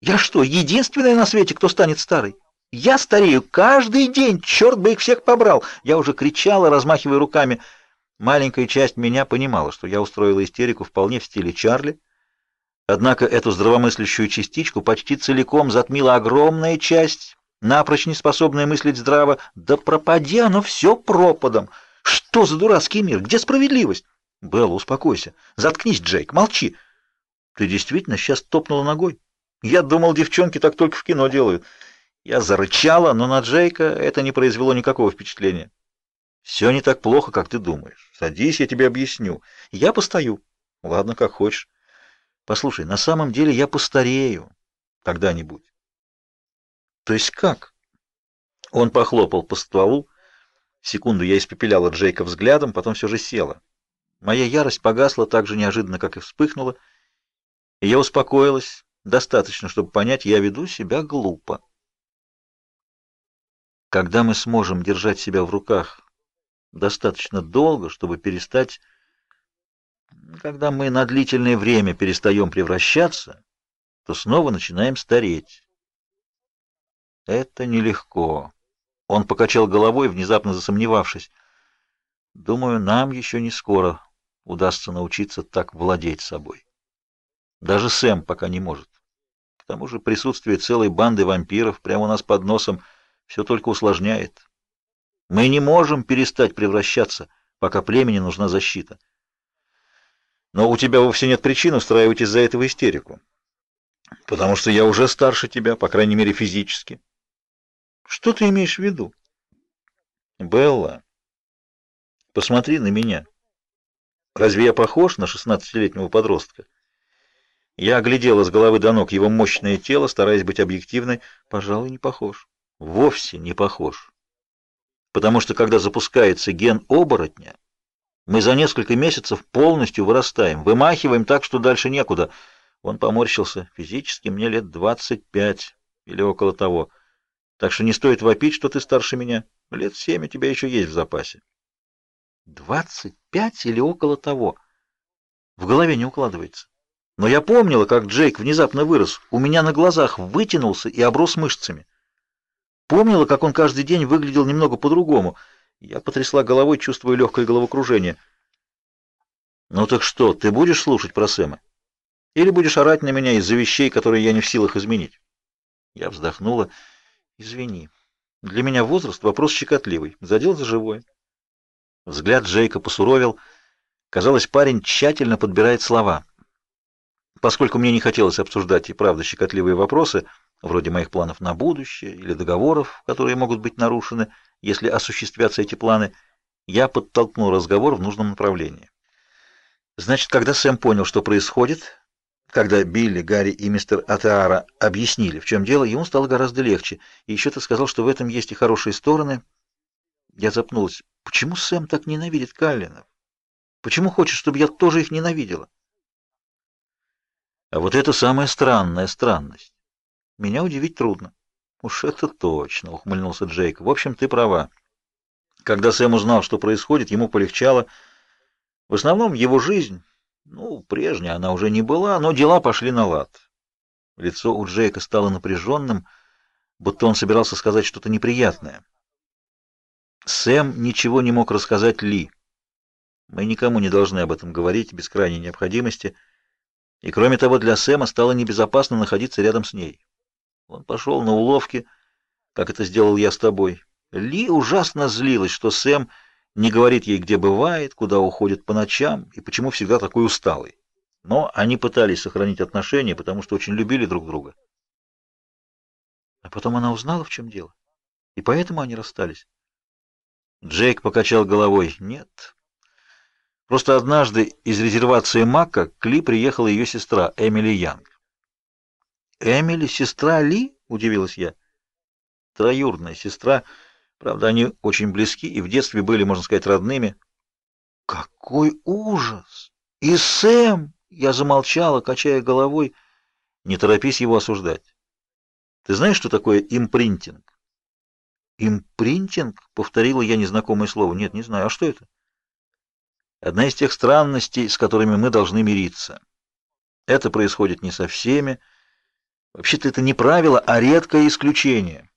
Я что, единственная на свете, кто станет старой? Я старею каждый день, черт бы их всех побрал. Я уже кричала, размахивая руками. Маленькая часть меня понимала, что я устроила истерику вполне в стиле Чарли. Однако эту здравомыслящую частичку почти целиком затмила огромная часть, напрочь не способная мыслить здраво. Да пропади оно все пропадом! Что за дурацкий мир? Где справедливость? Белла, успокойся. Заткнись, Джейк, молчи. Ты действительно сейчас топнула ногой? Я думал, девчонки так только в кино делают. Я зарычала, но на Джейка это не произвело никакого впечатления. Все не так плохо, как ты думаешь. Садись, я тебе объясню. Я постою. Ладно, как хочешь. Послушай, на самом деле я постарею когда-нибудь. То есть как? Он похлопал по стволу. Секунду я испепеляла Джейка взглядом, потом все же села. Моя ярость погасла так же неожиданно, как и вспыхнула, и я успокоилась достаточно, чтобы понять, я веду себя глупо. Когда мы сможем держать себя в руках достаточно долго, чтобы перестать... Когда мы на длительное время перестаем превращаться, то снова начинаем стареть. Это нелегко. Он покачал головой, внезапно засомневавшись. Думаю, нам еще не скоро удастся научиться так владеть собой. Даже Сэм пока не может. К тому же присутствие целой банды вампиров прямо у нас под носом все только усложняет. Мы не можем перестать превращаться, пока племени нужна защита. Но у тебя вовсе нет причин устраивать из-за этого истерику. Потому что я уже старше тебя, по крайней мере, физически. Что ты имеешь в виду? Белла, посмотри на меня. Разве я похож на шестнадцатилетнего подростка? Я оглядела с головы до ног его мощное тело, стараясь быть объективной. Пожалуй, не похож. Вовсе не похож. Потому что когда запускается ген оборотня, мы за несколько месяцев полностью вырастаем, вымахиваем так, что дальше некуда. Он поморщился. Физически мне лет двадцать пять или около того. Так что не стоит вопить, что ты старше меня. Лет семь у тебя еще есть в запасе. Двадцать пять или около того. В голове не укладывается. Но я помнила, как Джейк внезапно вырос, у меня на глазах вытянулся и оброс мышцами. Помнила, как он каждый день выглядел немного по-другому. Я потрясла головой, чувствуя легкое головокружение. «Ну так что, ты будешь слушать про Сэма? Или будешь орать на меня из-за вещей, которые я не в силах изменить?» Я вздохнула. «Извини. Для меня возраст — вопрос щекотливый. Задел за живое». Взгляд Джейка посуровил. Казалось, парень тщательно подбирает слова. Поскольку мне не хотелось обсуждать и правда щекотливые вопросы, вроде моих планов на будущее или договоров, которые могут быть нарушены, если осуществятся эти планы, я подтолкнул разговор в нужном направлении. Значит, когда Сэм понял, что происходит, когда Билли, Гарри и мистер Атеара объяснили, в чем дело, ему стало гораздо легче. И еще ты сказал, что в этом есть и хорошие стороны. Я запнулась. Почему Сэм так ненавидит Каллинов? Почему хочет, чтобы я тоже их ненавидела? А вот это самая странная странность. Меня удивить трудно. Уж это точно, ухмыльнулся Джейк. В общем, ты права. Когда Сэм узнал, что происходит, ему полегчало. В основном его жизнь, ну, прежняя она уже не была, но дела пошли на лад. Лицо у Джейка стало напряженным, будто он собирался сказать что-то неприятное. Сэм ничего не мог рассказать Ли. Мы никому не должны об этом говорить без крайней необходимости. И кроме того, для Сэма стало небезопасно находиться рядом с ней. Он пошел на уловки, как это сделал я с тобой. Ли ужасно злилась, что Сэм не говорит ей, где бывает, куда уходит по ночам и почему всегда такой усталый. Но они пытались сохранить отношения, потому что очень любили друг друга. А потом она узнала, в чем дело, и поэтому они расстались. Джейк покачал головой. Нет. Просто однажды из резервации Мака к Ли приехала ее сестра Эмили Янг. Эмили, сестра Ли? Удивилась я. Троюродная сестра. Правда, они очень близки и в детстве были, можно сказать, родными. Какой ужас! И Сэм! Я замолчала, качая головой. Не торопись его осуждать. Ты знаешь, что такое импринтинг? Импринтинг? Повторила я незнакомое слово. Нет, не знаю. А что это? Одна из тех странностей, с которыми мы должны мириться. Это происходит не со всеми, Вообще-то это не правило, а редкое исключение.